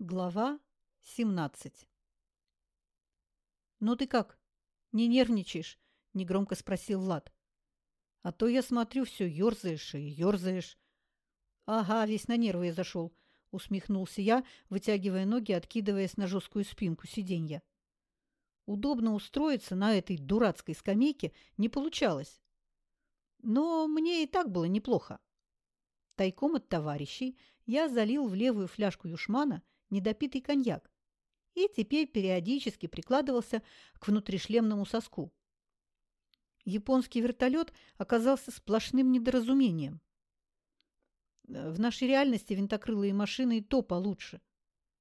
Глава 17 «Ну ты как? Не нервничаешь?» – негромко спросил Влад. «А то я смотрю, все ерзаешь и ерзаешь». «Ага, весь на нервы я зашел», – усмехнулся я, вытягивая ноги, откидываясь на жесткую спинку сиденья. Удобно устроиться на этой дурацкой скамейке не получалось. Но мне и так было неплохо. Тайком от товарищей я залил в левую фляжку юшмана – недопитый коньяк и теперь периодически прикладывался к внутришлемному соску. Японский вертолет оказался сплошным недоразумением. В нашей реальности винтокрылые машины и то получше.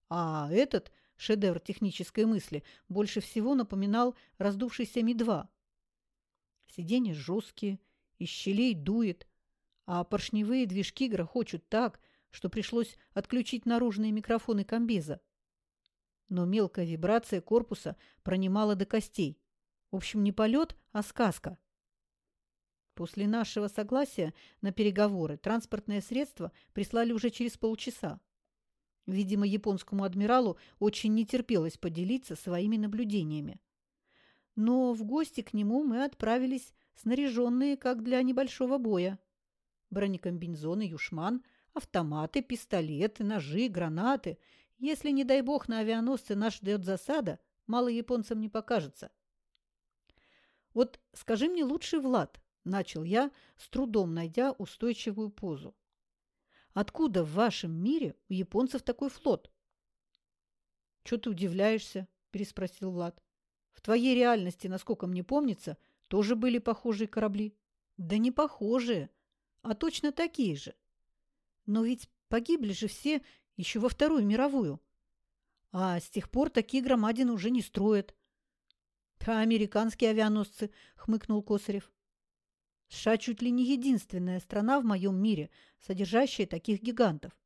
А этот шедевр технической мысли больше всего напоминал раздувшийся Ми-2. Сиденья жесткие, из щелей дует, а поршневые движки грохочут так, что пришлось отключить наружные микрофоны комбеза. Но мелкая вибрация корпуса пронимала до костей. В общем, не полет, а сказка. После нашего согласия на переговоры транспортное средство прислали уже через полчаса. Видимо, японскому адмиралу очень не терпелось поделиться своими наблюдениями. Но в гости к нему мы отправились снаряженные, как для небольшого боя. Бронекомбинезоны «Юшман» – Автоматы, пистолеты, ножи, гранаты. Если, не дай бог, на авианосце нас ждет засада, мало японцам не покажется. «Вот скажи мне лучший Влад», – начал я, с трудом найдя устойчивую позу. «Откуда в вашем мире у японцев такой флот?» «Чего ты удивляешься?» – переспросил Влад. «В твоей реальности, насколько мне помнится, тоже были похожие корабли». «Да не похожие, а точно такие же. Но ведь погибли же все еще во Вторую мировую. А с тех пор такие громадины уже не строят. А американские авианосцы, хмыкнул Косарев. США чуть ли не единственная страна в моем мире, содержащая таких гигантов.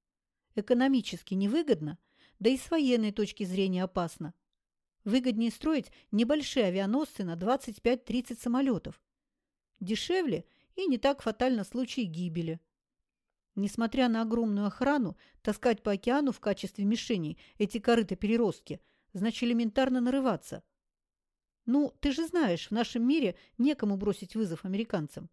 Экономически невыгодно, да и с военной точки зрения опасно. Выгоднее строить небольшие авианосцы на 25-30 самолетов. Дешевле и не так фатально в случае гибели. Несмотря на огромную охрану, таскать по океану в качестве мишеней эти корыто-переростки значит элементарно нарываться. Ну, ты же знаешь, в нашем мире некому бросить вызов американцам.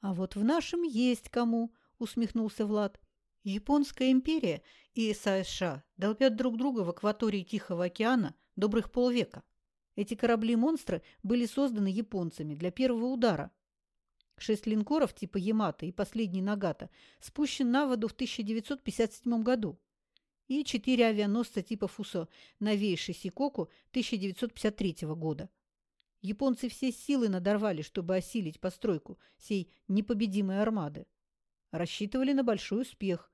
А вот в нашем есть кому, усмехнулся Влад. Японская империя и США долбят друг друга в акватории Тихого океана добрых полвека. Эти корабли-монстры были созданы японцами для первого удара, Шесть линкоров типа «Ямато» и последний «Нагата» спущен на воду в 1957 году и четыре авианосца типа «Фусо» новейший «Сикоку» 1953 года. Японцы все силы надорвали, чтобы осилить постройку сей непобедимой армады. Рассчитывали на большой успех.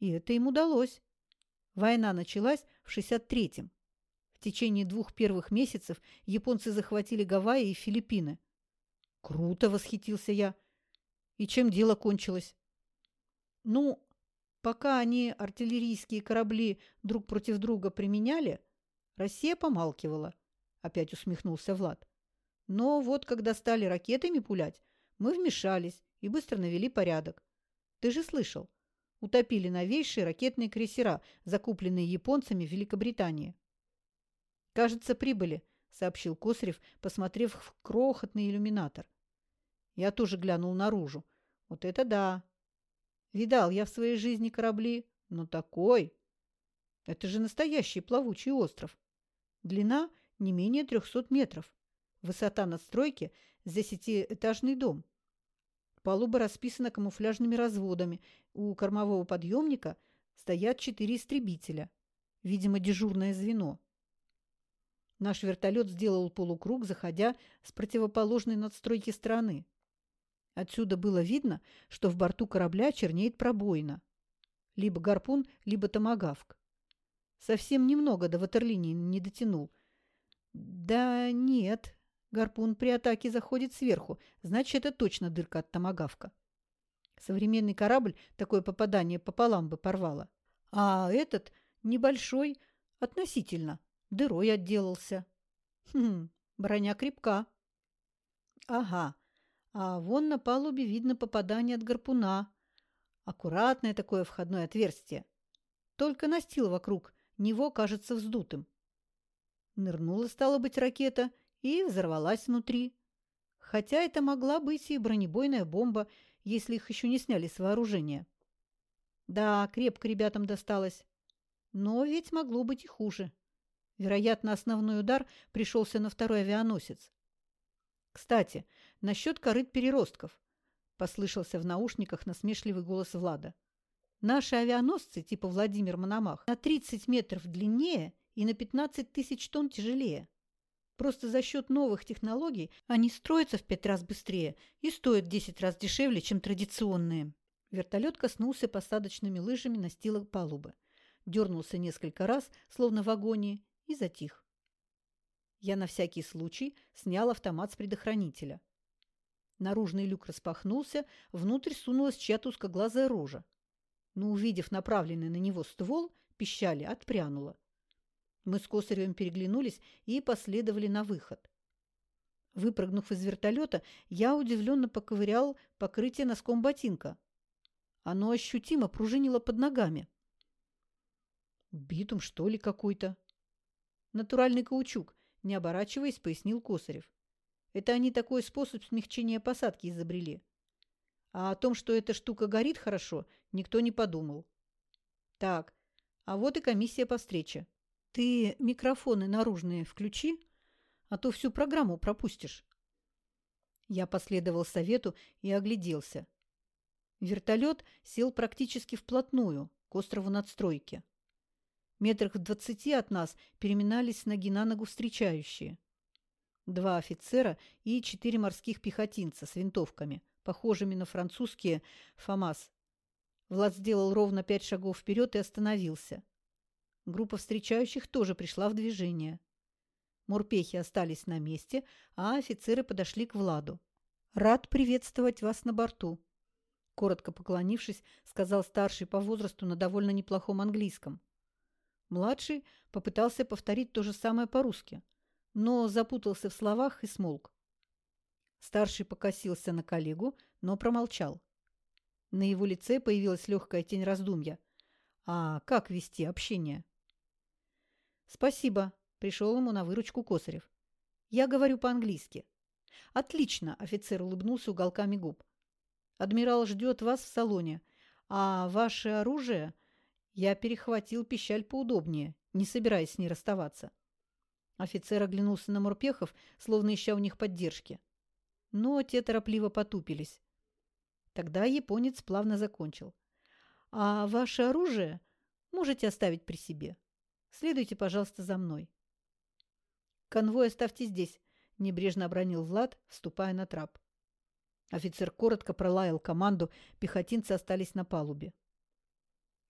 И это им удалось. Война началась в 63-м. В течение двух первых месяцев японцы захватили Гавайи и Филиппины – Круто, восхитился я. И чем дело кончилось? Ну, пока они артиллерийские корабли друг против друга применяли, Россия помалкивала. Опять усмехнулся Влад. Но вот когда стали ракетами пулять, мы вмешались и быстро навели порядок. Ты же слышал, утопили новейшие ракетные крейсера, закупленные японцами в Великобритании. Кажется, прибыли, сообщил Косарев, посмотрев в крохотный иллюминатор. Я тоже глянул наружу. Вот это да! Видал я в своей жизни корабли, но такой... Это же настоящий плавучий остров. Длина не менее трехсот метров. Высота надстройки – десятиэтажный дом. Палуба расписана камуфляжными разводами. У кормового подъемника стоят четыре истребителя. Видимо, дежурное звено. Наш вертолет сделал полукруг, заходя с противоположной надстройки стороны. Отсюда было видно, что в борту корабля чернеет пробоина. Либо гарпун, либо томагавк. Совсем немного до ватерлинии не дотянул. Да нет, гарпун при атаке заходит сверху, значит, это точно дырка от томагавка. Современный корабль такое попадание пополам бы порвало. А этот небольшой, относительно, дырой отделался. Хм, броня крепка. Ага, а вон на палубе видно попадание от гарпуна. Аккуратное такое входное отверстие. только настил вокруг него кажется вздутым. Нырнула, стала быть, ракета и взорвалась внутри. Хотя это могла быть и бронебойная бомба, если их еще не сняли с вооружения. Да, крепко ребятам досталось. Но ведь могло быть и хуже. Вероятно, основной удар пришелся на второй авианосец. Кстати, насчет корыт переростков. Послышался в наушниках насмешливый голос Влада. Наши авианосцы типа Владимир Мономах на 30 метров длиннее и на 15 тысяч тонн тяжелее. Просто за счет новых технологий они строятся в пять раз быстрее и стоят в 10 раз дешевле, чем традиционные. Вертолет коснулся посадочными лыжами настила палубы. Дернулся несколько раз, словно в агонии, и затих. Я на всякий случай снял автомат с предохранителя. Наружный люк распахнулся, внутрь сунулась чья-то узкоглазая рожа. Но, увидев направленный на него ствол, пищали, отпрянула. Мы с Косаревым переглянулись и последовали на выход. Выпрыгнув из вертолета, я удивленно поковырял покрытие носком ботинка. Оно ощутимо пружинило под ногами. «Битум, что ли, какой-то?» «Натуральный каучук», — не оборачиваясь, пояснил Косарев. «Это они такой способ смягчения посадки изобрели. А о том, что эта штука горит хорошо, никто не подумал. Так, а вот и комиссия по встрече. Ты микрофоны наружные включи, а то всю программу пропустишь. Я последовал совету и огляделся. Вертолет сел практически вплотную к острову надстройки. Метрах в двадцати от нас переминались ноги на ногу встречающие. Два офицера и четыре морских пехотинца с винтовками, похожими на французские «ФАМАС». Влад сделал ровно пять шагов вперед и остановился. Группа встречающих тоже пришла в движение. Морпехи остались на месте, а офицеры подошли к Владу. «Рад приветствовать вас на борту», — коротко поклонившись, сказал старший по возрасту на довольно неплохом английском. Младший попытался повторить то же самое по-русски, но запутался в словах и смолк. Старший покосился на коллегу, но промолчал. На его лице появилась легкая тень раздумья. А как вести общение? «Спасибо», — пришел ему на выручку Косарев. «Я говорю по-английски». «Отлично», — офицер улыбнулся уголками губ. «Адмирал ждет вас в салоне, а ваше оружие...» Я перехватил пищаль поудобнее, не собираясь с ней расставаться. Офицер оглянулся на морпехов, словно ища у них поддержки. Но те торопливо потупились. Тогда японец плавно закончил. «А ваше оружие можете оставить при себе. Следуйте, пожалуйста, за мной. Конвой оставьте здесь, небрежно обронил Влад, вступая на трап. Офицер коротко пролаял команду, пехотинцы остались на палубе.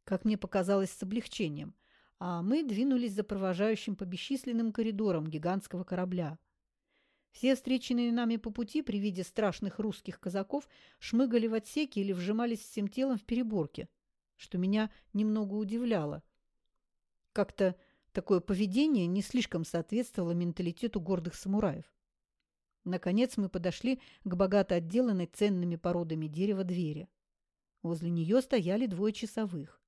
Как мне показалось, с облегчением, а мы двинулись за провожающим по бесчисленным коридорам гигантского корабля. Все встреченные нами по пути при виде страшных русских казаков шмыгали в отсеке или вжимались всем телом в переборке, что меня немного удивляло – как-то такое поведение не слишком соответствовало менталитету гордых самураев. Наконец мы подошли к богато отделанной ценными породами дерева двери. Возле нее стояли двое часовых.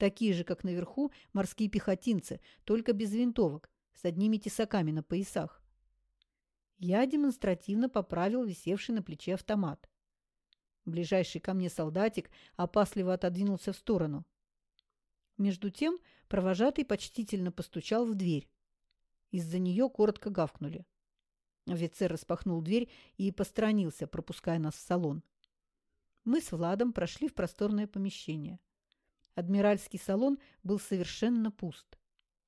Такие же, как наверху, морские пехотинцы, только без винтовок, с одними тесаками на поясах. Я демонстративно поправил висевший на плече автомат. Ближайший ко мне солдатик опасливо отодвинулся в сторону. Между тем провожатый почтительно постучал в дверь. Из-за нее коротко гавкнули. Офицер распахнул дверь и посторонился, пропуская нас в салон. Мы с Владом прошли в просторное помещение. Адмиральский салон был совершенно пуст.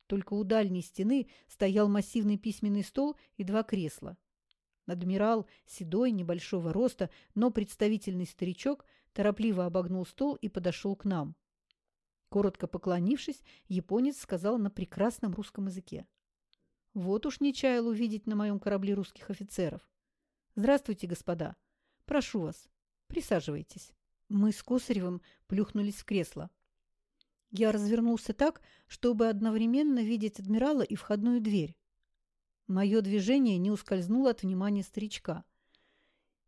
Только у дальней стены стоял массивный письменный стол и два кресла. Адмирал, седой, небольшого роста, но представительный старичок, торопливо обогнул стол и подошел к нам. Коротко поклонившись, японец сказал на прекрасном русском языке. «Вот уж не чаял увидеть на моем корабле русских офицеров. Здравствуйте, господа. Прошу вас, присаживайтесь». Мы с Косаревым плюхнулись в кресло. Я развернулся так, чтобы одновременно видеть адмирала и входную дверь. Мое движение не ускользнуло от внимания старичка.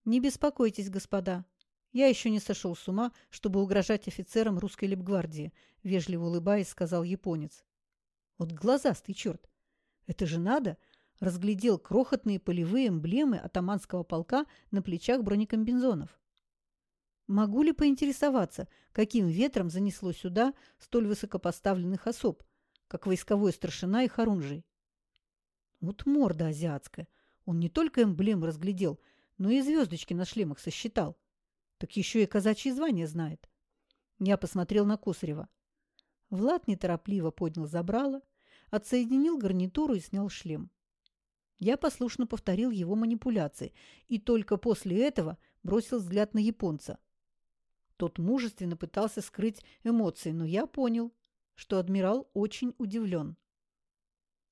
«Не беспокойтесь, господа. Я еще не сошел с ума, чтобы угрожать офицерам русской лепгвардии, вежливо улыбаясь, сказал японец. Вот глазастый черт! Это же надо! Разглядел крохотные полевые эмблемы атаманского полка на плечах бронекомбинзонов. Могу ли поинтересоваться, каким ветром занесло сюда столь высокопоставленных особ, как войсковой старшина и хорунжий? Вот морда азиатская. Он не только эмблем разглядел, но и звездочки на шлемах сосчитал. Так еще и казачье звание знает. Я посмотрел на Косарева. Влад неторопливо поднял забрало, отсоединил гарнитуру и снял шлем. Я послушно повторил его манипуляции и только после этого бросил взгляд на японца. Тот мужественно пытался скрыть эмоции, но я понял, что адмирал очень удивлен.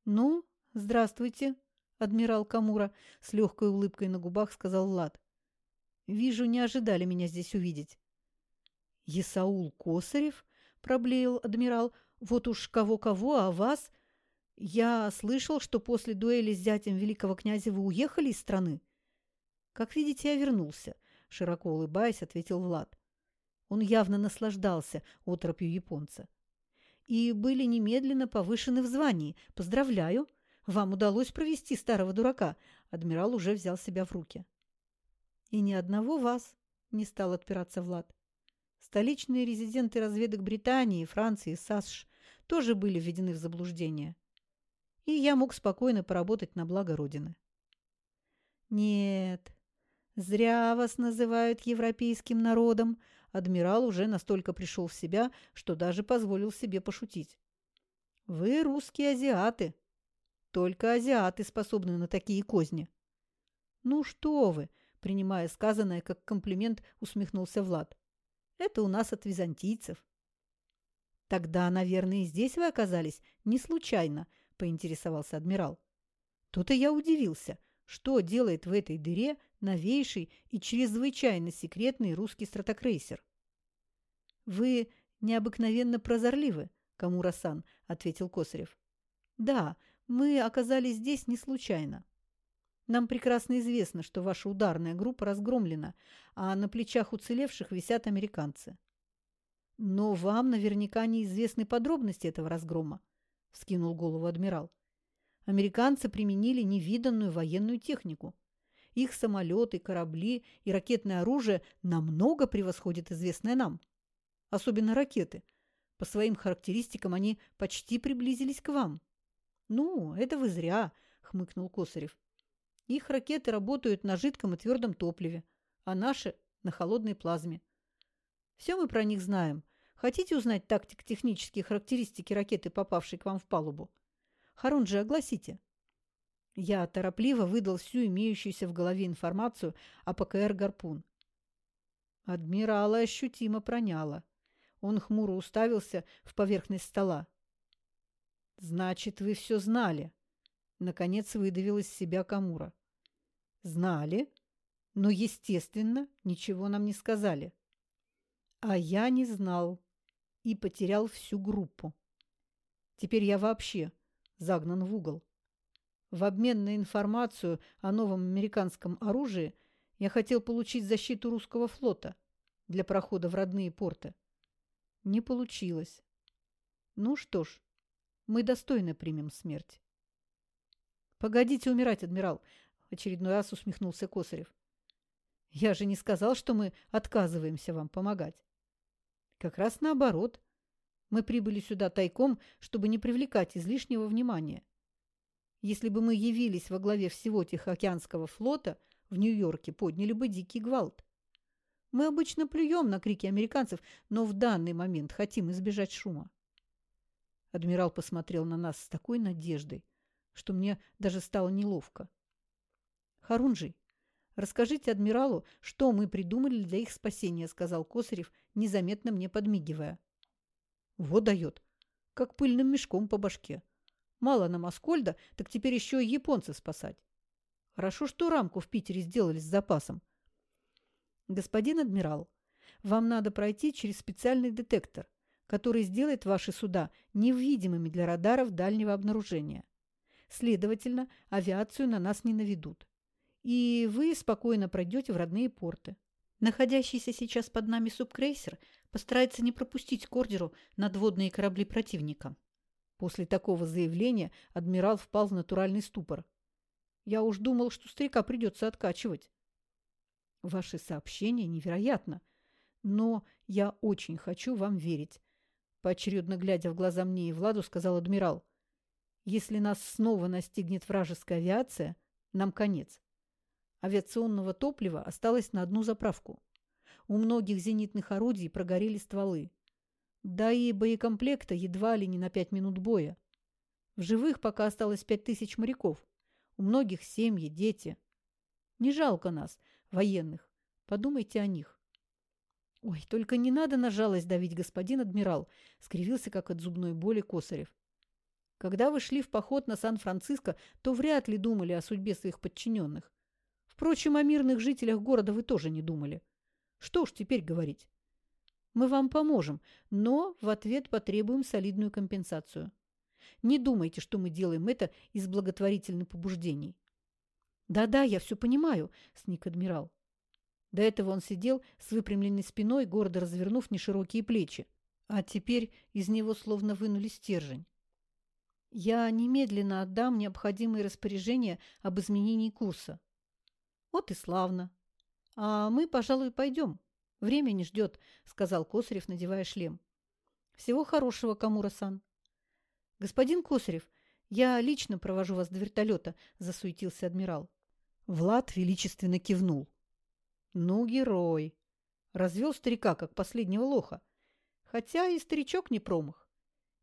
«Ну, здравствуйте, адмирал Камура», — с легкой улыбкой на губах сказал Влад. «Вижу, не ожидали меня здесь увидеть». «Есаул Косарев?» — проблеял адмирал. «Вот уж кого-кого, а вас...» «Я слышал, что после дуэли с зятем великого князя вы уехали из страны?» «Как видите, я вернулся», — широко улыбаясь, ответил Влад. Он явно наслаждался отропью японца. «И были немедленно повышены в звании. Поздравляю! Вам удалось провести старого дурака!» Адмирал уже взял себя в руки. «И ни одного вас!» – не стал отпираться Влад. Столичные резиденты разведок Британии, Франции, САСШ тоже были введены в заблуждение. И я мог спокойно поработать на благо Родины. «Нет, зря вас называют европейским народом», адмирал уже настолько пришел в себя, что даже позволил себе пошутить. «Вы русские азиаты. Только азиаты способны на такие козни». «Ну что вы!» – принимая сказанное как комплимент, усмехнулся Влад. «Это у нас от византийцев». «Тогда, наверное, и здесь вы оказались не случайно», – поинтересовался адмирал. Тут и я удивился, что делает в этой дыре новейший и чрезвычайно секретный русский стратокрейсер. «Вы необыкновенно прозорливы, Камура-сан», — ответил Косарев. «Да, мы оказались здесь не случайно. Нам прекрасно известно, что ваша ударная группа разгромлена, а на плечах уцелевших висят американцы. Но вам наверняка неизвестны подробности этого разгрома, — вскинул голову адмирал. Американцы применили невиданную военную технику. Их самолеты, корабли и ракетное оружие намного превосходят известное нам. Особенно ракеты. По своим характеристикам они почти приблизились к вам. «Ну, это вы зря», — хмыкнул Косарев. «Их ракеты работают на жидком и твердом топливе, а наши — на холодной плазме. Все мы про них знаем. Хотите узнать тактико-технические характеристики ракеты, попавшей к вам в палубу? Харунжи, огласите». Я торопливо выдал всю имеющуюся в голове информацию о ПКР «Гарпун». Адмирала ощутимо проняло. Он хмуро уставился в поверхность стола. «Значит, вы все знали?» Наконец выдавил из себя Камура. «Знали, но, естественно, ничего нам не сказали. А я не знал и потерял всю группу. Теперь я вообще загнан в угол. В обмен на информацию о новом американском оружии я хотел получить защиту русского флота для прохода в родные порты. Не получилось. Ну что ж, мы достойно примем смерть. Погодите умирать, адмирал, очередной раз усмехнулся Косарев. Я же не сказал, что мы отказываемся вам помогать. Как раз наоборот. Мы прибыли сюда тайком, чтобы не привлекать излишнего внимания. Если бы мы явились во главе всего Тихоокеанского флота, в Нью-Йорке подняли бы дикий гвалт. Мы обычно плюем на крики американцев, но в данный момент хотим избежать шума. Адмирал посмотрел на нас с такой надеждой, что мне даже стало неловко. Харунжий, расскажите адмиралу, что мы придумали для их спасения, сказал Косарев, незаметно мне подмигивая. Вот дает, как пыльным мешком по башке. Мало нам Аскольда, так теперь еще и японцев спасать. Хорошо, что рамку в Питере сделали с запасом. Господин адмирал, вам надо пройти через специальный детектор, который сделает ваши суда невидимыми для радаров дальнего обнаружения. Следовательно, авиацию на нас не наведут. И вы спокойно пройдете в родные порты. Находящийся сейчас под нами субкрейсер постарается не пропустить к ордеру надводные корабли противника. После такого заявления адмирал впал в натуральный ступор. Я уж думал, что старика придется откачивать. Ваши сообщения невероятно, но я очень хочу вам верить. Поочередно глядя в глаза мне и Владу, сказал адмирал. Если нас снова настигнет вражеская авиация, нам конец. Авиационного топлива осталось на одну заправку. У многих зенитных орудий прогорели стволы. Да и боекомплекта едва ли не на пять минут боя. В живых пока осталось пять тысяч моряков. У многих семьи, дети. Не жалко нас, военных. Подумайте о них. Ой, только не надо на жалость давить, господин адмирал, скривился, как от зубной боли Косарев. Когда вы шли в поход на Сан-Франциско, то вряд ли думали о судьбе своих подчиненных. Впрочем, о мирных жителях города вы тоже не думали. Что уж теперь говорить. Мы вам поможем, но в ответ потребуем солидную компенсацию. Не думайте, что мы делаем это из благотворительных побуждений. Да-да, я все понимаю, сник адмирал. До этого он сидел с выпрямленной спиной, гордо развернув неширокие плечи, а теперь из него словно вынули стержень. Я немедленно отдам необходимые распоряжения об изменении курса. Вот и славно. А мы, пожалуй, пойдем. Время не ждет, сказал Косарев, надевая шлем. Всего хорошего, Камура-сан. Господин Косарев, я лично провожу вас до вертолета, засуетился адмирал. Влад величественно кивнул. Ну, герой. Развел старика, как последнего лоха. Хотя и старичок не промах.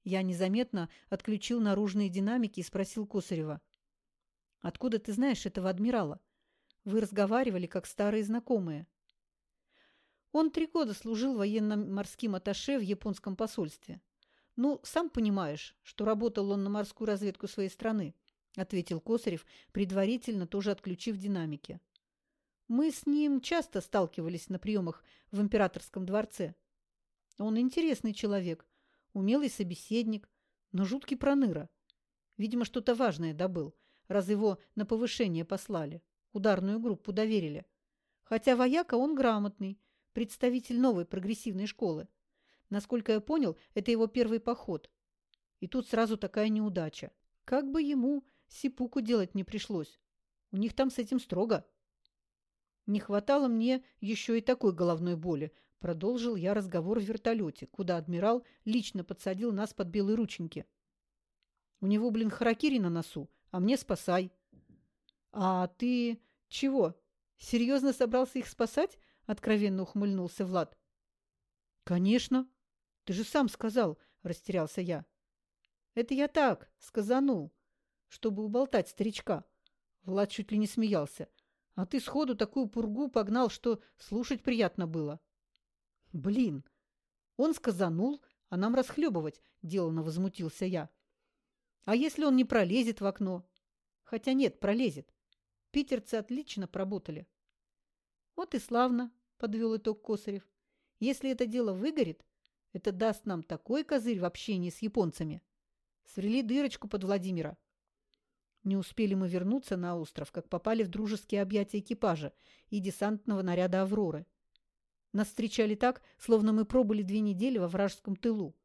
Я незаметно отключил наружные динамики и спросил Косарева. «Откуда ты знаешь этого адмирала? Вы разговаривали, как старые знакомые». Он три года служил военно-морским атташе в японском посольстве. «Ну, сам понимаешь, что работал он на морскую разведку своей страны», ответил Косарев, предварительно тоже отключив динамики. «Мы с ним часто сталкивались на приемах в императорском дворце. Он интересный человек, умелый собеседник, но жуткий проныра. Видимо, что-то важное добыл, раз его на повышение послали, ударную группу доверили. Хотя вояка он грамотный, представитель новой прогрессивной школы. Насколько я понял, это его первый поход. И тут сразу такая неудача. Как бы ему сипуку делать не пришлось. У них там с этим строго. Не хватало мне еще и такой головной боли, Продолжил я разговор в вертолете, куда адмирал лично подсадил нас под белые рученьки. У него, блин, харакири на носу, а мне спасай. А ты чего, серьезно собрался их спасать? Откровенно ухмыльнулся Влад. Конечно. Ты же сам сказал, растерялся я. Это я так, сказанул, чтобы уболтать старичка. Влад чуть ли не смеялся. А ты сходу такую пургу погнал, что слушать приятно было. Блин, он сказанул, а нам расхлебывать, деланно возмутился я. А если он не пролезет в окно? Хотя нет, пролезет. Питерцы отлично поработали. Вот и славно, подвел итог Косарев. Если это дело выгорит, это даст нам такой козырь в общении с японцами. Свели дырочку под Владимира. Не успели мы вернуться на остров, как попали в дружеские объятия экипажа и десантного наряда «Авроры». Нас встречали так, словно мы пробыли две недели во вражеском тылу.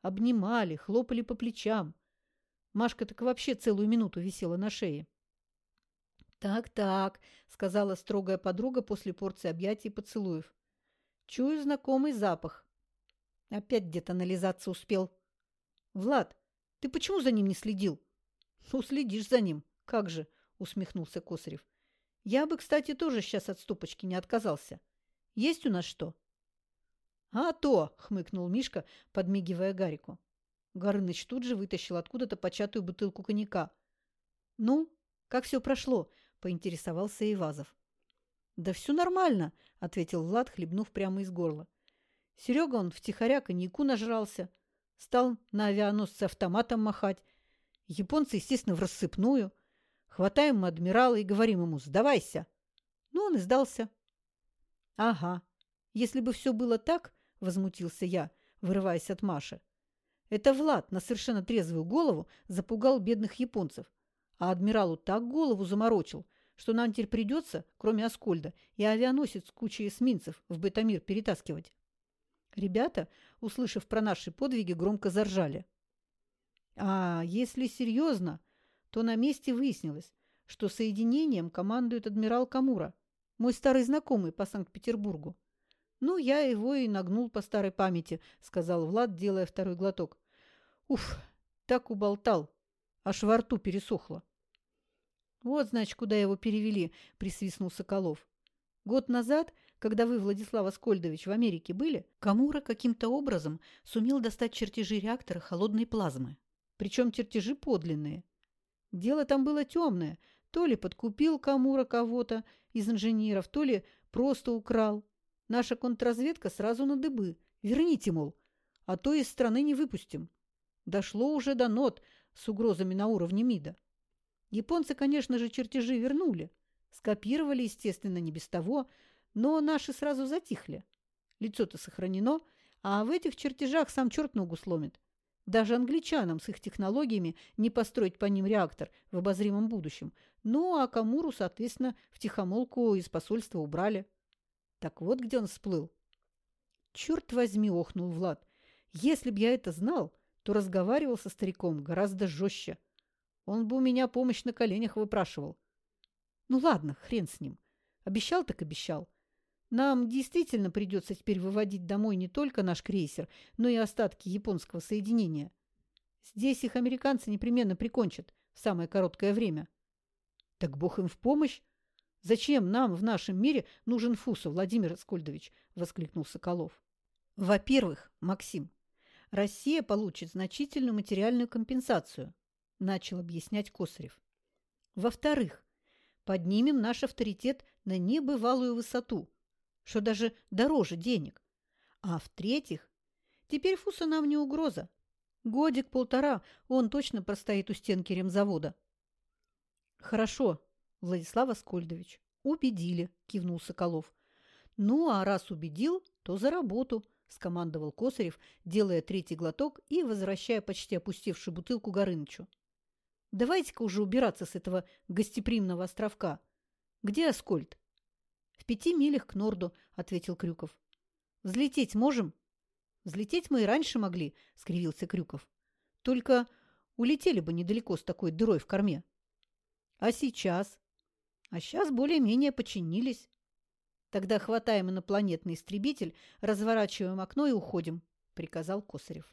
Обнимали, хлопали по плечам. Машка так вообще целую минуту висела на шее. «Так-так», — сказала строгая подруга после порции объятий и поцелуев. «Чую знакомый запах. Опять где-то нализаться успел. Влад, ты почему за ним не следил?» «Ну, следишь за ним. Как же», — усмехнулся Косарев. «Я бы, кстати, тоже сейчас от стопочки не отказался. Есть у нас что?» «А то!» — хмыкнул Мишка, подмигивая Гарику. Горыныч тут же вытащил откуда-то початую бутылку коньяка. «Ну, как все прошло?» — поинтересовался Ивазов. «Да все нормально», — ответил Влад, хлебнув прямо из горла. Серега он втихаря коньяку нажрался, стал на авианосце автоматом махать. Японцы, естественно, в рассыпную. Хватаем мы адмирала и говорим ему «сдавайся». Ну, он и сдался. «Ага. Если бы все было так, — возмутился я, вырываясь от Маши, — это Влад на совершенно трезвую голову запугал бедных японцев, а адмиралу так голову заморочил, что нам теперь придется, кроме Аскольда, и авианосец с кучей эсминцев в Бетамир перетаскивать. Ребята, услышав про наши подвиги, громко заржали. А если серьезно, то на месте выяснилось, что соединением командует адмирал Камура, мой старый знакомый по Санкт-Петербургу. «Ну, я его и нагнул по старой памяти», — сказал Влад, делая второй глоток. «Уф, так уболтал, аж во рту пересохло». «Вот, значит, куда его перевели», — присвистнул Соколов. «Год назад, когда вы, Владислав Аскольдович, в Америке были, Камура каким-то образом сумел достать чертежи реактора холодной плазмы. Причем чертежи подлинные. Дело там было темное. То ли подкупил Камура кого-то из инженеров, то ли просто украл. Наша контрразведка сразу на дыбы. Верните, мол, а то из страны не выпустим. Дошло уже до нот с угрозами на уровне МИДа. Японцы, конечно же, чертежи вернули. Скопировали, естественно, не без того, но наши сразу затихли. Лицо-то сохранено, а в этих чертежах сам черт ногу сломит. Даже англичанам с их технологиями не построить по ним реактор в обозримом будущем. Ну, а Камуру, соответственно, в тихомолку из посольства убрали. Так вот, где он всплыл. Черт возьми, охнул Влад. Если б я это знал, то разговаривал со стариком гораздо жестче. Он бы у меня помощь на коленях выпрашивал. Ну ладно, хрен с ним. Обещал так обещал. Нам действительно придется теперь выводить домой не только наш крейсер, но и остатки японского соединения. Здесь их американцы непременно прикончат в самое короткое время. Так бог им в помощь. Зачем нам в нашем мире нужен Фуса, Владимир Аскольдович? воскликнул Соколов. Во-первых, Максим, Россия получит значительную материальную компенсацию, начал объяснять Косарев. Во-вторых, поднимем наш авторитет на небывалую высоту – что даже дороже денег. А в-третьих, теперь Фуса нам не угроза. Годик-полтора он точно простоит у стенки ремзавода. Хорошо, Владислав Аскольдович, убедили, кивнул Соколов. Ну, а раз убедил, то за работу, скомандовал Косарев, делая третий глоток и возвращая почти опустевшую бутылку Горынычу. Давайте-ка уже убираться с этого гостеприимного островка. Где Аскольд? В пяти милях к Норду, ответил Крюков. Взлететь можем? Взлететь мы и раньше могли, скривился Крюков. Только улетели бы недалеко с такой дырой в корме. А сейчас? А сейчас более-менее починились. Тогда хватаем инопланетный истребитель, разворачиваем окно и уходим, приказал Косарев.